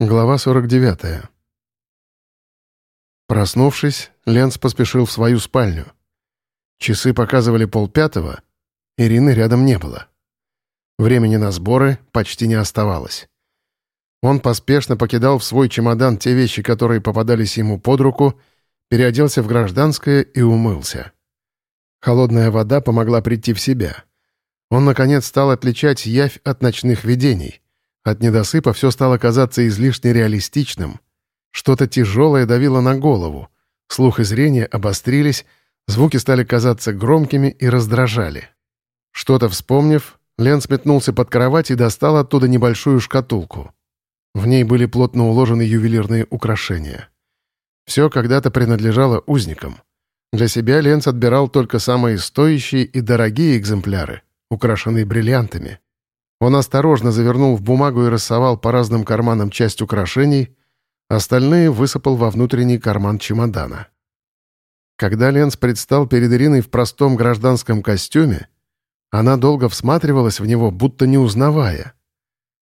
Глава 49. Проснувшись, Ленц поспешил в свою спальню. Часы показывали полпятого, Ирины рядом не было. Времени на сборы почти не оставалось. Он поспешно покидал в свой чемодан те вещи, которые попадались ему под руку, переоделся в гражданское и умылся. Холодная вода помогла прийти в себя. Он, наконец, стал отличать явь от ночных видений. От недосыпа все стало казаться излишне реалистичным. Что-то тяжелое давило на голову. Слух и зрение обострились, звуки стали казаться громкими и раздражали. Что-то вспомнив, Лен сметнулся под кровать и достал оттуда небольшую шкатулку. В ней были плотно уложены ювелирные украшения. Все когда-то принадлежало узникам. Для себя Ленц отбирал только самые стоящие и дорогие экземпляры, украшенные бриллиантами. Он осторожно завернул в бумагу и рассовал по разным карманам часть украшений, остальные высыпал во внутренний карман чемодана. Когда Ленс предстал перед Ириной в простом гражданском костюме, она долго всматривалась в него, будто не узнавая.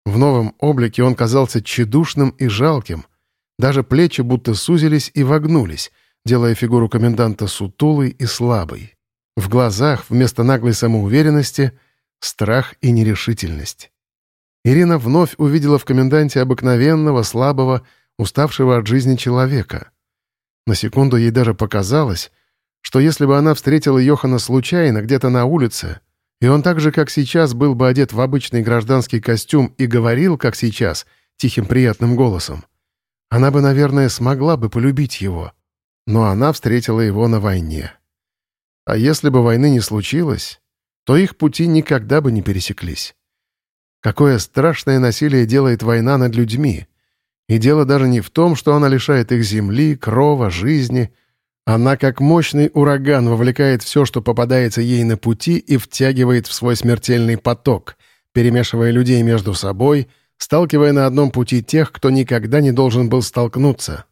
В новом облике он казался тщедушным и жалким, даже плечи будто сузились и вогнулись, делая фигуру коменданта сутулой и слабой. В глазах вместо наглой самоуверенности — страх и нерешительность. Ирина вновь увидела в коменданте обыкновенного, слабого, уставшего от жизни человека. На секунду ей даже показалось, что если бы она встретила Йохана случайно где-то на улице, и он так же, как сейчас, был бы одет в обычный гражданский костюм и говорил, как сейчас, тихим приятным голосом, она бы, наверное, смогла бы полюбить его. Но она встретила его на войне. А если бы войны не случилось, то их пути никогда бы не пересеклись. Какое страшное насилие делает война над людьми. И дело даже не в том, что она лишает их земли, крова, жизни. Она, как мощный ураган, вовлекает все, что попадается ей на пути, и втягивает в свой смертельный поток, перемешивая людей между собой, сталкивая на одном пути тех, кто никогда не должен был столкнуться.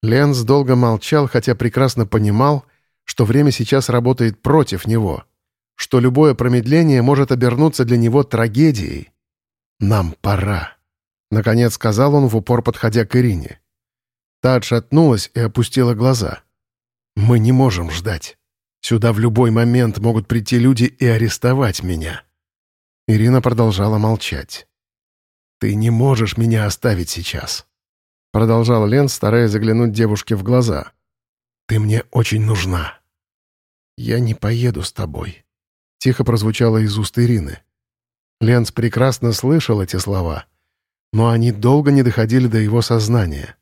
Ленс долго молчал, хотя прекрасно понимал, что время сейчас работает против него — что любое промедление может обернуться для него трагедией. «Нам пора», — наконец сказал он в упор, подходя к Ирине. Та отшатнулась и опустила глаза. «Мы не можем ждать. Сюда в любой момент могут прийти люди и арестовать меня». Ирина продолжала молчать. «Ты не можешь меня оставить сейчас», — продолжал Лен, стараясь заглянуть девушке в глаза. «Ты мне очень нужна. Я не поеду с тобой. Тихо прозвучало из уст Ирины. Ленц прекрасно слышал эти слова, но они долго не доходили до его сознания.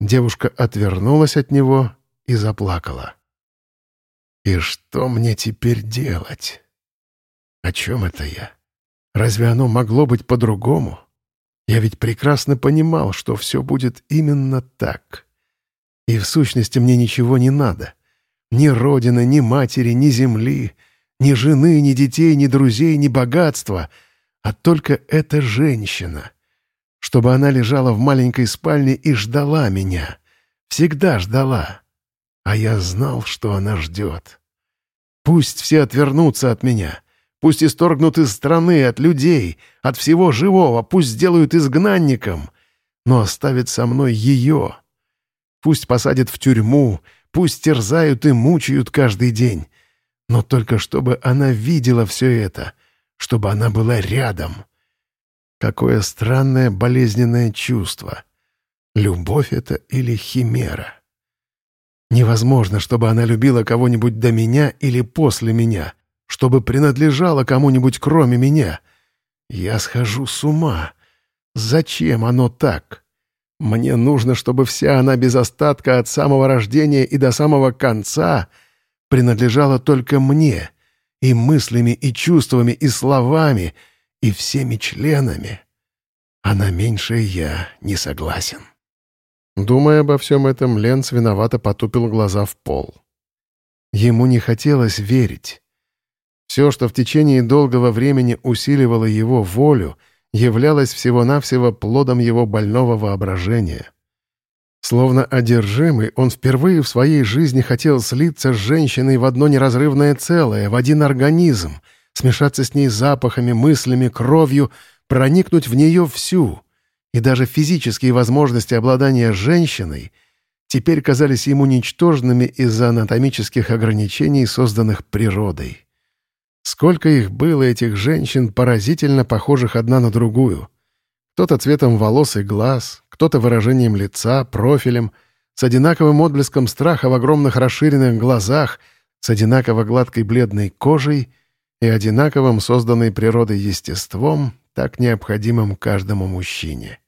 Девушка отвернулась от него и заплакала. «И что мне теперь делать? О чем это я? Разве оно могло быть по-другому? Я ведь прекрасно понимал, что все будет именно так. И в сущности мне ничего не надо. Ни родины, ни матери, ни земли — ни жены, ни детей, ни друзей, ни богатства, а только эта женщина. Чтобы она лежала в маленькой спальне и ждала меня. Всегда ждала. А я знал, что она ждет. Пусть все отвернутся от меня. Пусть исторгнут из страны, от людей, от всего живого. Пусть сделают изгнанником. Но оставят со мной ее. Пусть посадят в тюрьму, пусть терзают и мучают каждый день. Но только чтобы она видела все это, чтобы она была рядом. Какое странное болезненное чувство. Любовь это или химера? Невозможно, чтобы она любила кого-нибудь до меня или после меня, чтобы принадлежала кому-нибудь кроме меня. Я схожу с ума. Зачем оно так? Мне нужно, чтобы вся она без остатка от самого рождения и до самого конца — принадлежала только мне, и мыслями, и чувствами, и словами, и всеми членами. А на меньшее я не согласен. Думая обо всем этом, Ленц виновато потупил глаза в пол. Ему не хотелось верить. Все, что в течение долгого времени усиливало его волю, являлось всего-навсего плодом его больного воображения. Словно одержимый, он впервые в своей жизни хотел слиться с женщиной в одно неразрывное целое, в один организм, смешаться с ней запахами, мыслями, кровью, проникнуть в нее всю. и даже физические возможности обладания женщиной теперь казались ему ничтожными из-за анатомических ограничений, созданных природой. Сколько их было, этих женщин, поразительно похожих одна на другую. Кто-то цветом волос и глаз, кто-то выражением лица, профилем, с одинаковым отблеском страха в огромных расширенных глазах, с одинаково гладкой бледной кожей и одинаковым созданной природой естеством, так необходимым каждому мужчине.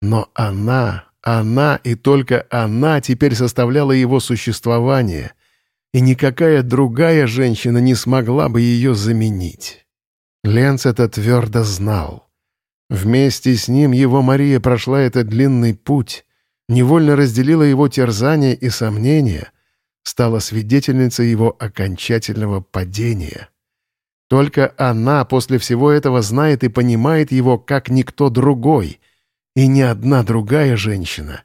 Но она, она и только она теперь составляла его существование, и никакая другая женщина не смогла бы ее заменить. Ленц это твердо знал. Вместе с ним его Мария прошла этот длинный путь, невольно разделила его терзания и сомнения, стала свидетельницей его окончательного падения. Только она после всего этого знает и понимает его, как никто другой, и ни одна другая женщина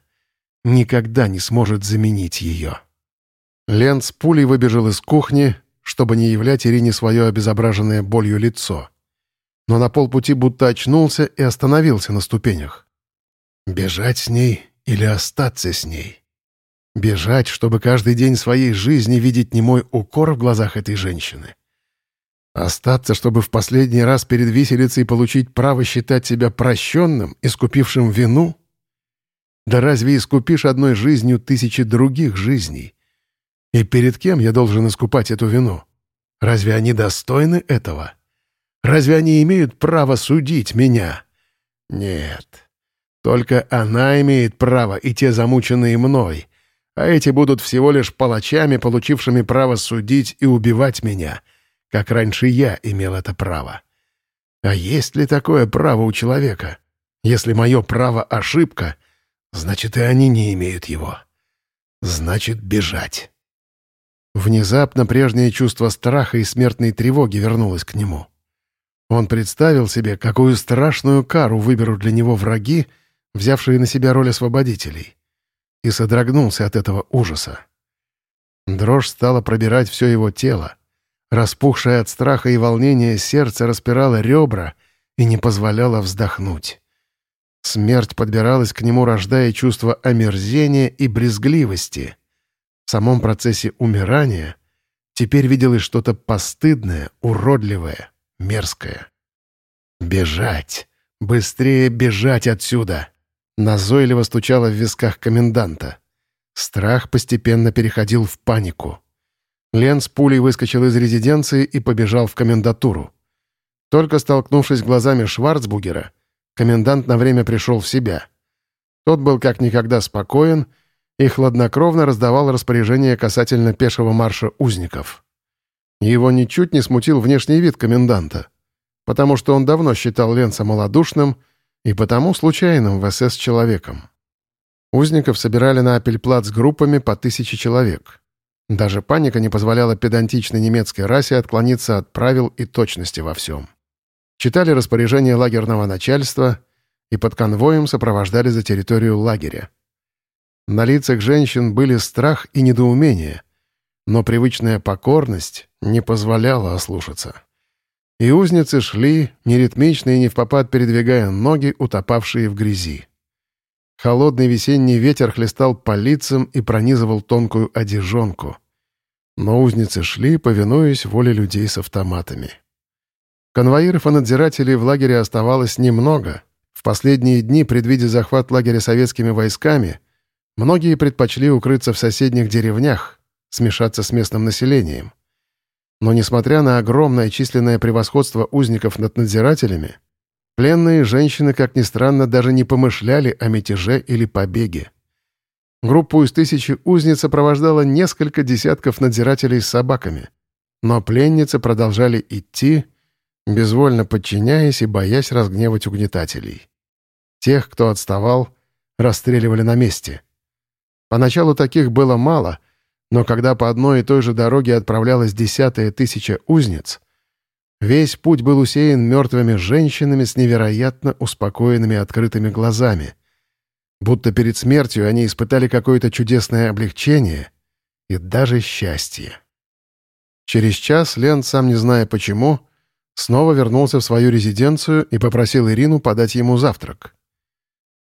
никогда не сможет заменить ее. Лен с пулей выбежал из кухни, чтобы не являть Ирине свое обезображенное болью лицо. Но на полпути будто очнулся и остановился на ступенях. Бежать с ней или остаться с ней? Бежать, чтобы каждый день своей жизни видеть немой укор в глазах этой женщины? Остаться, чтобы в последний раз перед виселицей получить право считать себя прощенным, искупившим вину? Да разве искупишь одной жизнью тысячи других жизней? И перед кем я должен искупать эту вину? Разве они достойны этого? Разве они имеют право судить меня? Нет. Только она имеет право, и те замученные мной. А эти будут всего лишь палачами, получившими право судить и убивать меня, как раньше я имел это право. А есть ли такое право у человека? Если мое право — ошибка, значит, и они не имеют его. Значит, бежать. Внезапно прежнее чувство страха и смертной тревоги вернулось к нему. Он представил себе, какую страшную кару выберут для него враги, взявшие на себя роль освободителей, и содрогнулся от этого ужаса. Дрожь стала пробирать все его тело. Распухшее от страха и волнения сердце распирало ребра и не позволяло вздохнуть. Смерть подбиралась к нему, рождая чувство омерзения и брезгливости — в самом процессе умирания теперь виделось что-то постыдное, уродливое, мерзкое. «Бежать! Быстрее бежать отсюда!» Назойливо стучало в висках коменданта. Страх постепенно переходил в панику. Лен с пулей выскочил из резиденции и побежал в комендатуру. Только столкнувшись глазами Шварцбугера, комендант на время пришел в себя. Тот был как никогда спокоен и хладнокровно раздавал распоряжения касательно пешего марша узников. Его ничуть не смутил внешний вид коменданта, потому что он давно считал Ленца малодушным и потому случайным в СС человеком. Узников собирали на Апельплац группами по тысяче человек. Даже паника не позволяла педантичной немецкой расе отклониться от правил и точности во всем. Читали распоряжения лагерного начальства и под конвоем сопровождали за территорию лагеря. На лицах женщин были страх и недоумение, но привычная покорность не позволяла ослушаться. И узницы шли, неритмично и не в попад передвигая ноги, утопавшие в грязи. Холодный весенний ветер хлестал по лицам и пронизывал тонкую одежонку. Но узницы шли, повинуясь воле людей с автоматами. Конвоиров и надзирателей в лагере оставалось немного. В последние дни, предвидя захват лагеря советскими войсками, Многие предпочли укрыться в соседних деревнях, смешаться с местным населением. Но несмотря на огромное численное превосходство узников над надзирателями, пленные женщины, как ни странно, даже не помышляли о мятеже или побеге. Группу из тысячи узниц сопровождало несколько десятков надзирателей с собаками, но пленницы продолжали идти, безвольно подчиняясь и боясь разгневать угнетателей. Тех, кто отставал, расстреливали на месте — Поначалу таких было мало, но когда по одной и той же дороге отправлялась десятая тысяча узниц, весь путь был усеян мертвыми женщинами с невероятно успокоенными открытыми глазами. Будто перед смертью они испытали какое-то чудесное облегчение и даже счастье. Через час Лен, сам не зная почему, снова вернулся в свою резиденцию и попросил Ирину подать ему завтрак.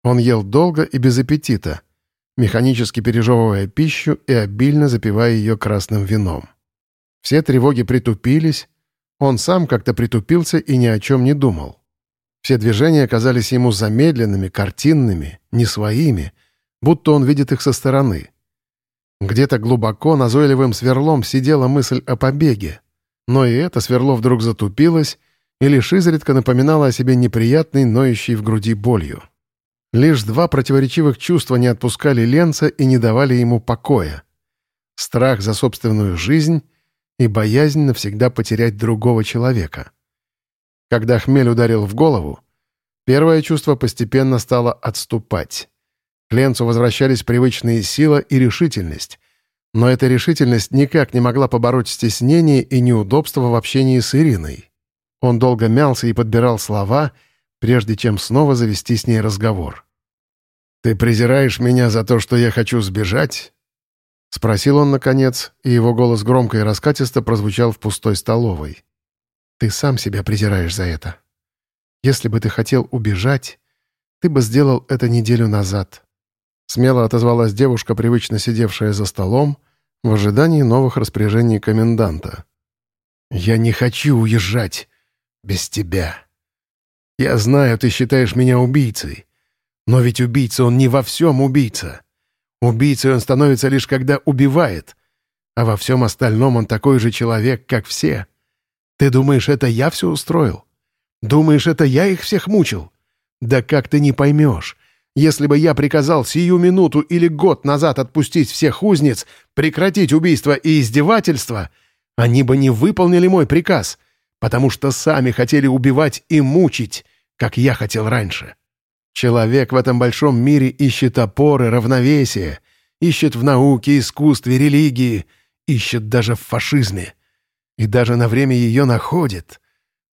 Он ел долго и без аппетита, механически пережевывая пищу и обильно запивая ее красным вином. Все тревоги притупились, он сам как-то притупился и ни о чем не думал. Все движения казались ему замедленными, картинными, не своими, будто он видит их со стороны. Где-то глубоко назойливым сверлом сидела мысль о побеге, но и это сверло вдруг затупилось и лишь изредка напоминало о себе неприятной, ноющей в груди болью. Лишь два противоречивых чувства не отпускали Ленца и не давали ему покоя. Страх за собственную жизнь и боязнь навсегда потерять другого человека. Когда хмель ударил в голову, первое чувство постепенно стало отступать. К Ленцу возвращались привычные сила и решительность, но эта решительность никак не могла побороть стеснение и неудобство в общении с Ириной. Он долго мялся и подбирал слова, прежде чем снова завести с ней разговор. «Ты презираешь меня за то, что я хочу сбежать?» — спросил он, наконец, и его голос громко и раскатисто прозвучал в пустой столовой. «Ты сам себя презираешь за это. Если бы ты хотел убежать, ты бы сделал это неделю назад». Смело отозвалась девушка, привычно сидевшая за столом, в ожидании новых распоряжений коменданта. «Я не хочу уезжать без тебя. Я знаю, ты считаешь меня убийцей. Но ведь убийца он не во всем убийца. Убийцей он становится лишь когда убивает, а во всем остальном он такой же человек, как все. Ты думаешь, это я все устроил? Думаешь, это я их всех мучил? Да как ты не поймешь? Если бы я приказал сию минуту или год назад отпустить всех узниц, прекратить убийство и издевательства, они бы не выполнили мой приказ, потому что сами хотели убивать и мучить, как я хотел раньше. Человек в этом большом мире ищет опоры, равновесия, ищет в науке, искусстве, религии, ищет даже в фашизме. И даже на время ее находит.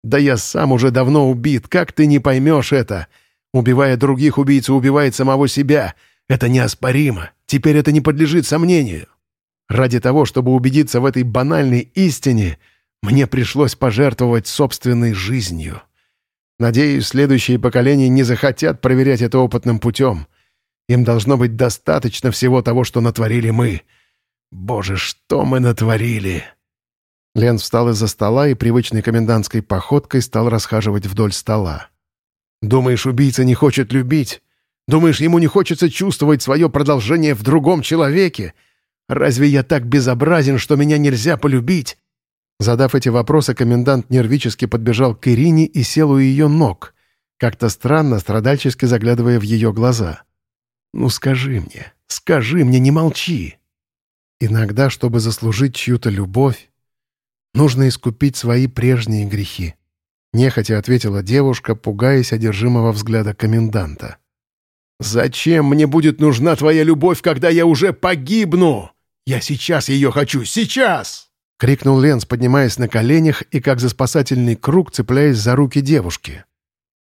Да я сам уже давно убит, как ты не поймешь это? Убивая других, убийца убивает самого себя. Это неоспоримо. Теперь это не подлежит сомнению. Ради того, чтобы убедиться в этой банальной истине, мне пришлось пожертвовать собственной жизнью. Надеюсь, следующие поколения не захотят проверять это опытным путем. Им должно быть достаточно всего того, что натворили мы. Боже, что мы натворили!» Лен встал из-за стола и привычной комендантской походкой стал расхаживать вдоль стола. «Думаешь, убийца не хочет любить? Думаешь, ему не хочется чувствовать свое продолжение в другом человеке? Разве я так безобразен, что меня нельзя полюбить? Задав эти вопросы, комендант нервически подбежал к Ирине и сел у ее ног, как-то странно, страдальчески заглядывая в ее глаза. «Ну скажи мне, скажи мне, не молчи!» Иногда, чтобы заслужить чью-то любовь, нужно искупить свои прежние грехи. Нехотя ответила девушка, пугаясь одержимого взгляда коменданта. «Зачем мне будет нужна твоя любовь, когда я уже погибну? Я сейчас ее хочу, сейчас!» — крикнул Ленс, поднимаясь на коленях и как за спасательный круг цепляясь за руки девушки.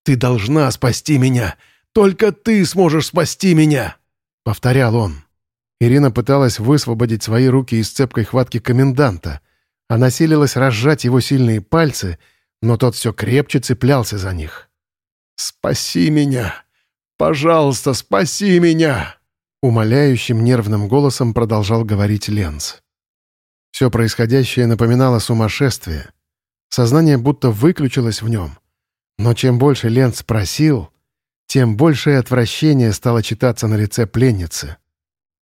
«Ты должна спасти меня! Только ты сможешь спасти меня!» — повторял он. Ирина пыталась высвободить свои руки из цепкой хватки коменданта. Она силилась разжать его сильные пальцы, но тот все крепче цеплялся за них. «Спаси меня! Пожалуйста, спаси меня!» Умоляющим нервным голосом продолжал говорить Ленц. Все происходящее напоминало сумасшествие. Сознание будто выключилось в нем. Но чем больше Лен спросил, тем большее отвращение стало читаться на лице пленницы.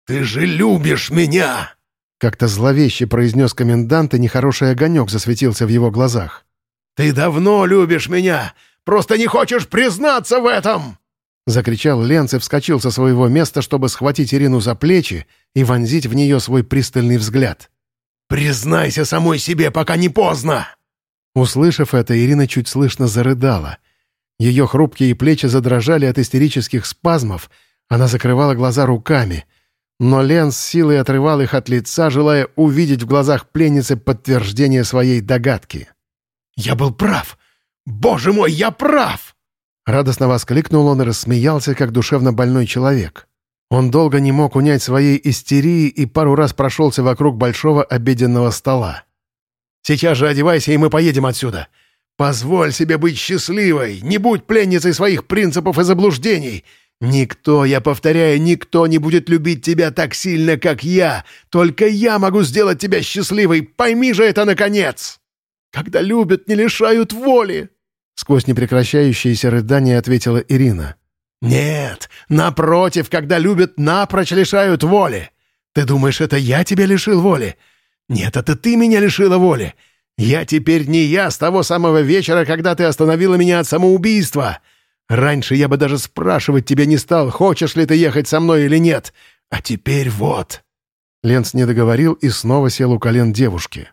«Ты же любишь меня!» Как-то зловеще произнес комендант, и нехороший огонек засветился в его глазах. «Ты давно любишь меня! Просто не хочешь признаться в этом!» Закричал Ленц и вскочил со своего места, чтобы схватить Ирину за плечи и вонзить в нее свой пристальный взгляд. «Признайся самой себе, пока не поздно!» Услышав это, Ирина чуть слышно зарыдала. Ее хрупкие плечи задрожали от истерических спазмов, она закрывала глаза руками. Но Лен с силой отрывал их от лица, желая увидеть в глазах пленницы подтверждение своей догадки. «Я был прав! Боже мой, я прав!» Радостно воскликнул он и рассмеялся, как душевно больной человек. Он долго не мог унять своей истерии и пару раз прошелся вокруг большого обеденного стола. «Сейчас же одевайся, и мы поедем отсюда. Позволь себе быть счастливой, не будь пленницей своих принципов и заблуждений. Никто, я повторяю, никто не будет любить тебя так сильно, как я. Только я могу сделать тебя счастливой. Пойми же это, наконец!» «Когда любят, не лишают воли!» Сквозь непрекращающиеся рыдания ответила Ирина. «Нет, напротив, когда любят, напрочь лишают воли. Ты думаешь, это я тебя лишил воли? Нет, это ты меня лишила воли. Я теперь не я с того самого вечера, когда ты остановила меня от самоубийства. Раньше я бы даже спрашивать тебя не стал, хочешь ли ты ехать со мной или нет. А теперь вот». Ленц не договорил и снова сел у колен девушки.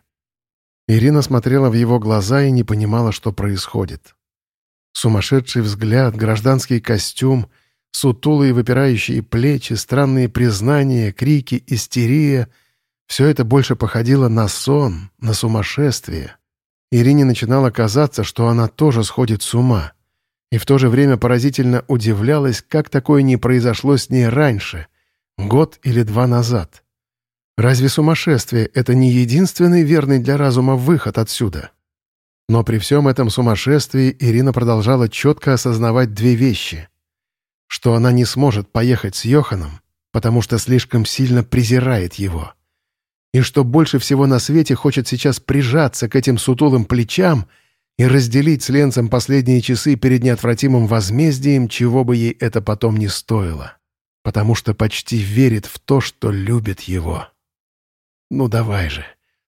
Ирина смотрела в его глаза и не понимала, что происходит. Сумасшедший взгляд, гражданский костюм, сутулые выпирающие плечи, странные признания, крики, истерия — все это больше походило на сон, на сумасшествие. Ирине начинало казаться, что она тоже сходит с ума. И в то же время поразительно удивлялась, как такое не произошло с ней раньше, год или два назад. Разве сумасшествие — это не единственный верный для разума выход отсюда? Но при всем этом сумасшествии Ирина продолжала четко осознавать две вещи. Что она не сможет поехать с Йоханом, потому что слишком сильно презирает его. И что больше всего на свете хочет сейчас прижаться к этим сутулым плечам и разделить с Ленцем последние часы перед неотвратимым возмездием, чего бы ей это потом не стоило. Потому что почти верит в то, что любит его. «Ну давай же,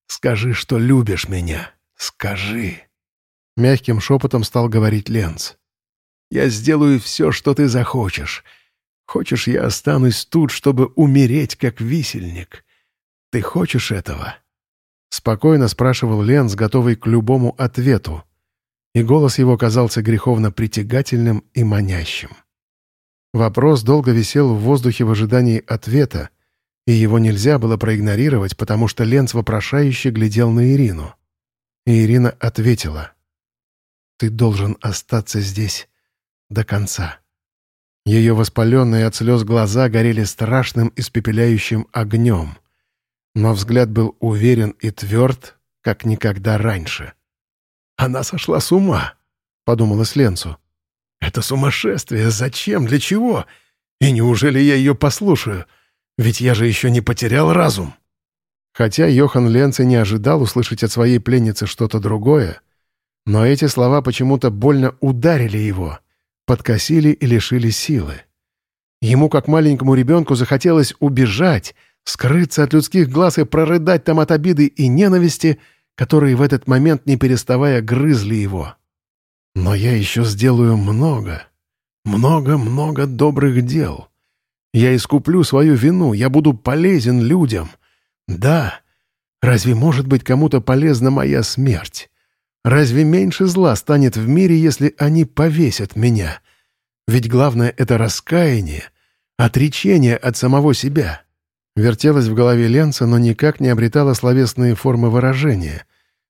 скажи, что любишь меня. Скажи!» Мягким шепотом стал говорить Ленц. «Я сделаю все, что ты захочешь. Хочешь, я останусь тут, чтобы умереть, как висельник. Ты хочешь этого?» Спокойно спрашивал Ленц, готовый к любому ответу. И голос его казался греховно притягательным и манящим. Вопрос долго висел в воздухе в ожидании ответа, и его нельзя было проигнорировать, потому что Ленц вопрошающе глядел на Ирину. И Ирина ответила. «Ты должен остаться здесь до конца». Ее воспаленные от слез глаза горели страшным испепеляющим огнем, но взгляд был уверен и тверд, как никогда раньше. «Она сошла с ума», — подумалось Ленцу. «Это сумасшествие! Зачем? Для чего? И неужели я ее послушаю?» Ведь я же еще не потерял разум. Хотя Йохан Ленце не ожидал услышать от своей пленницы что-то другое, но эти слова почему-то больно ударили его, подкосили и лишили силы. Ему, как маленькому ребенку, захотелось убежать, скрыться от людских глаз и прорыдать там от обиды и ненависти, которые в этот момент, не переставая, грызли его. «Но я еще сделаю много, много-много добрых дел», я искуплю свою вину, я буду полезен людям. Да, разве может быть кому-то полезна моя смерть? Разве меньше зла станет в мире, если они повесят меня? Ведь главное — это раскаяние, отречение от самого себя. Вертелась в голове Ленца, но никак не обретала словесные формы выражения,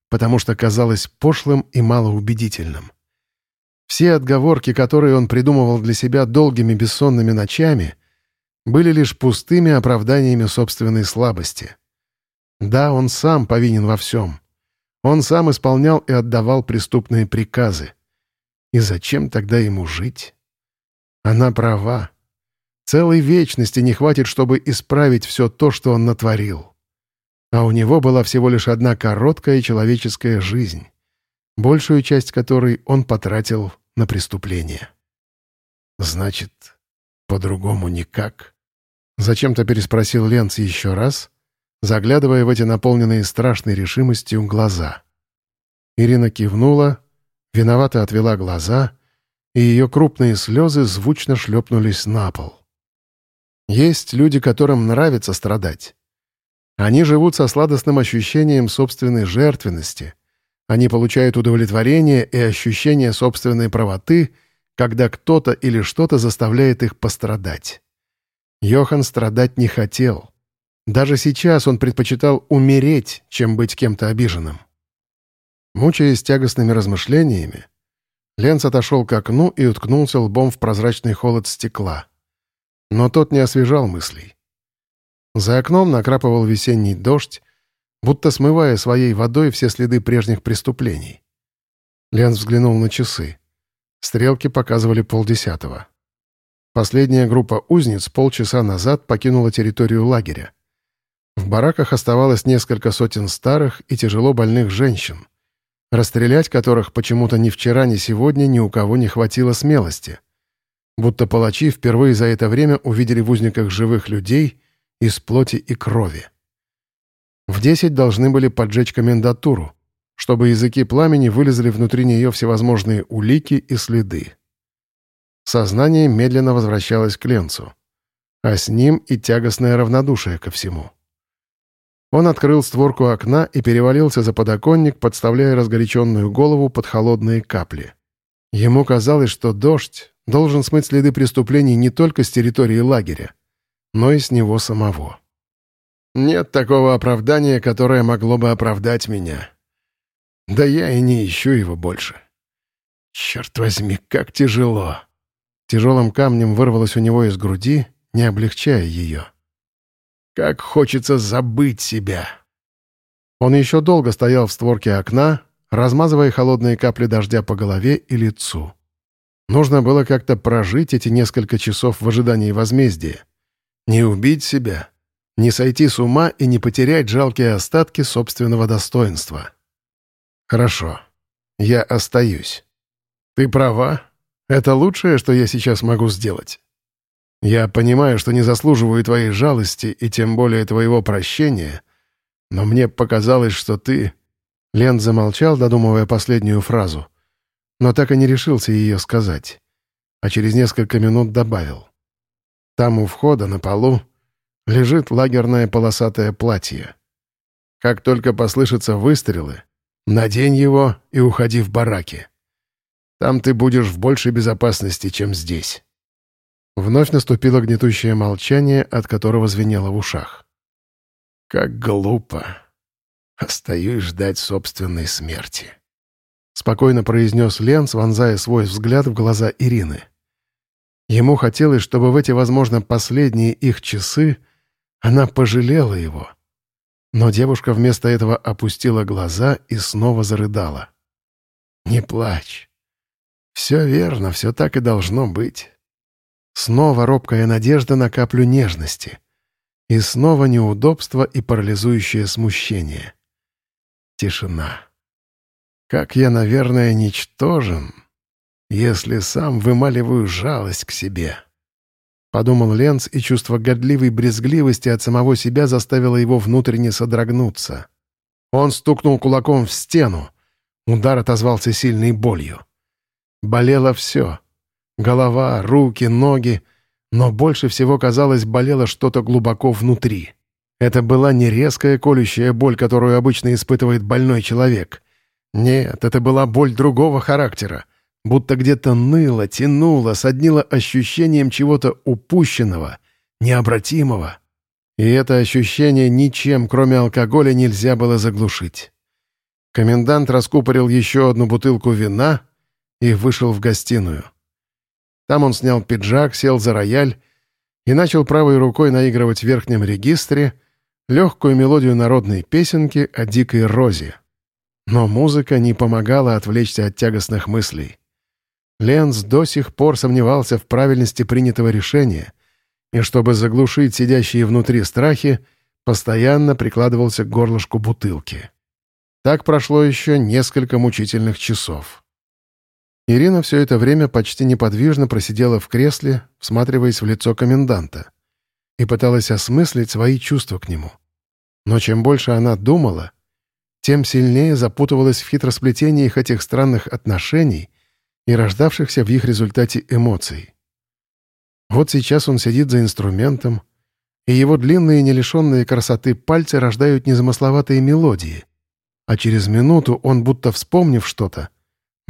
потому что казалось пошлым и малоубедительным. Все отговорки, которые он придумывал для себя долгими бессонными ночами — были лишь пустыми оправданиями собственной слабости. Да, он сам повинен во всем. Он сам исполнял и отдавал преступные приказы. И зачем тогда ему жить? Она права. Целой вечности не хватит, чтобы исправить все то, что он натворил. А у него была всего лишь одна короткая человеческая жизнь, большую часть которой он потратил на преступление. Значит, по-другому никак. Зачем-то переспросил Ленц еще раз, заглядывая в эти наполненные страшной решимостью глаза. Ирина кивнула, виновато отвела глаза, и ее крупные слезы звучно шлепнулись на пол. Есть люди, которым нравится страдать. Они живут со сладостным ощущением собственной жертвенности. Они получают удовлетворение и ощущение собственной правоты, когда кто-то или что-то заставляет их пострадать. Йохан страдать не хотел. Даже сейчас он предпочитал умереть, чем быть кем-то обиженным. Мучаясь тягостными размышлениями, Ленц отошел к окну и уткнулся лбом в прозрачный холод стекла. Но тот не освежал мыслей. За окном накрапывал весенний дождь, будто смывая своей водой все следы прежних преступлений. Ленц взглянул на часы. Стрелки показывали полдесятого. Последняя группа узниц полчаса назад покинула территорию лагеря. В бараках оставалось несколько сотен старых и тяжело больных женщин, расстрелять которых почему-то ни вчера, ни сегодня ни у кого не хватило смелости. Будто палачи впервые за это время увидели в узниках живых людей из плоти и крови. В десять должны были поджечь комендатуру, чтобы языки пламени вылезли внутри нее всевозможные улики и следы. Сознание медленно возвращалось к Ленцу, а с ним и тягостное равнодушие ко всему. Он открыл створку окна и перевалился за подоконник, подставляя разгоряченную голову под холодные капли. Ему казалось, что дождь должен смыть следы преступлений не только с территории лагеря, но и с него самого. Нет такого оправдания, которое могло бы оправдать меня. Да я и не ищу его больше. Черт возьми, как тяжело. Тяжелым камнем вырвалось у него из груди, не облегчая ее. Как хочется забыть себя. Он еще долго стоял в створке окна, размазывая холодные капли дождя по голове и лицу. Нужно было как-то прожить эти несколько часов в ожидании возмездия. Не убить себя, не сойти с ума и не потерять жалкие остатки собственного достоинства. Хорошо, я остаюсь. Ты права, это лучшее, что я сейчас могу сделать. Я понимаю, что не заслуживаю твоей жалости и тем более твоего прощения, но мне показалось, что ты...» Лен замолчал, додумывая последнюю фразу, но так и не решился ее сказать, а через несколько минут добавил. «Там у входа на полу лежит лагерное полосатое платье. Как только послышатся выстрелы, надень его и уходи в бараки. Там ты будешь в большей безопасности, чем здесь». Вновь наступило гнетущее молчание, от которого звенело в ушах. «Как глупо. Остаюсь ждать собственной смерти», — спокойно произнес Ленц, вонзая свой взгляд в глаза Ирины. Ему хотелось, чтобы в эти, возможно, последние их часы она пожалела его. Но девушка вместо этого опустила глаза и снова зарыдала. «Не плачь. Все верно, все так и должно быть. Снова робкая надежда на каплю нежности. И снова неудобство и парализующее смущение. Тишина. Как я, наверное, ничтожен, если сам вымаливаю жалость к себе. Подумал Ленц, и чувство годливой брезгливости от самого себя заставило его внутренне содрогнуться. Он стукнул кулаком в стену. Удар отозвался сильной болью. Болело все — Голова, руки, ноги. Но больше всего, казалось, болело что-то глубоко внутри. Это была не резкая колющая боль, которую обычно испытывает больной человек. Нет, это была боль другого характера. Будто где-то ныло, тянуло, соднило ощущением чего-то упущенного, необратимого. И это ощущение ничем, кроме алкоголя, нельзя было заглушить. Комендант раскупорил еще одну бутылку вина и вышел в гостиную. Там он снял пиджак, сел за рояль и начал правой рукой наигрывать в верхнем регистре легкую мелодию народной песенки о дикой розе. Но музыка не помогала отвлечься от тягостных мыслей. Ленц до сих пор сомневался в правильности принятого решения, и чтобы заглушить сидящие внутри страхи, постоянно прикладывался к горлышку бутылки. Так прошло еще несколько мучительных часов. Ирина все это время почти неподвижно просидела в кресле, всматриваясь в лицо коменданта, и пыталась осмыслить свои чувства к нему. Но чем больше она думала, тем сильнее запутывалась в хитросплетениях этих странных отношений и рождавшихся в их результате эмоций. Вот сейчас он сидит за инструментом, и его длинные, нелишенные красоты пальцы рождают незамысловатые мелодии, а через минуту он, будто вспомнив что-то,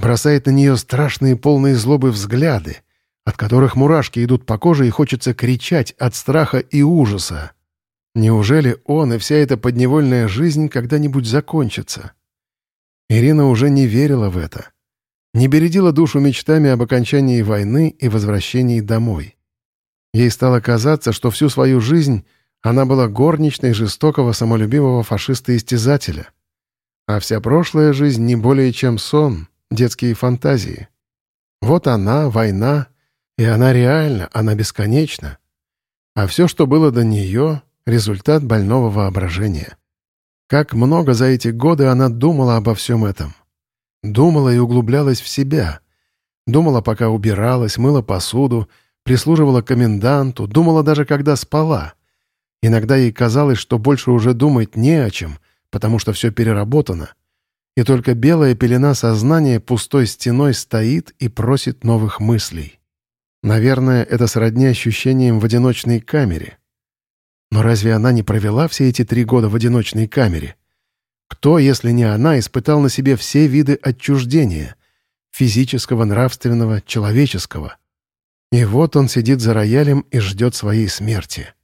бросает на нее страшные полные злобы взгляды, от которых мурашки идут по коже и хочется кричать от страха и ужаса. Неужели он и вся эта подневольная жизнь когда-нибудь закончатся? Ирина уже не верила в это. Не бередила душу мечтами об окончании войны и возвращении домой. Ей стало казаться, что всю свою жизнь она была горничной жестокого самолюбивого фашиста-истязателя. А вся прошлая жизнь не более чем сон, детские фантазии. Вот она, война, И она реальна, она бесконечна. А все, что было до нее — результат больного воображения. Как много за эти годы она думала обо всем этом. Думала и углублялась в себя. Думала, пока убиралась, мыла посуду, прислуживала коменданту, думала даже, когда спала. Иногда ей казалось, что больше уже думать не о чем, потому что все переработано. И только белая пелена сознания пустой стеной стоит и просит новых мыслей. Наверное, это сродни ощущениям в одиночной камере. Но разве она не провела все эти три года в одиночной камере? Кто, если не она, испытал на себе все виды отчуждения — физического, нравственного, человеческого? И вот он сидит за роялем и ждет своей смерти.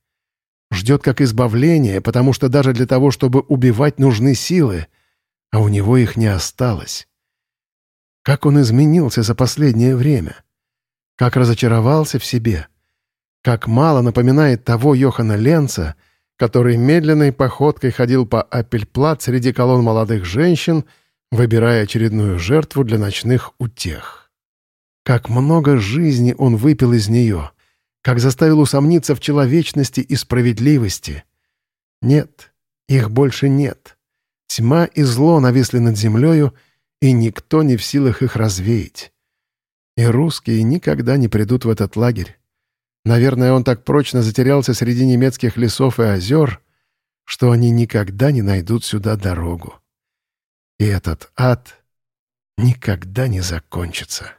Ждет как избавления, потому что даже для того, чтобы убивать, нужны силы, а у него их не осталось. Как он изменился за последнее время? Как разочаровался в себе? Как мало напоминает того Йохана Ленца, который медленной походкой ходил по Апельплат среди колонн молодых женщин, выбирая очередную жертву для ночных утех. Как много жизни он выпил из нее, как заставил усомниться в человечности и справедливости. Нет, их больше нет. Тьма и зло нависли над землею, и никто не в силах их развеять. И русские никогда не придут в этот лагерь. Наверное, он так прочно затерялся среди немецких лесов и озер, что они никогда не найдут сюда дорогу. И этот ад никогда не закончится.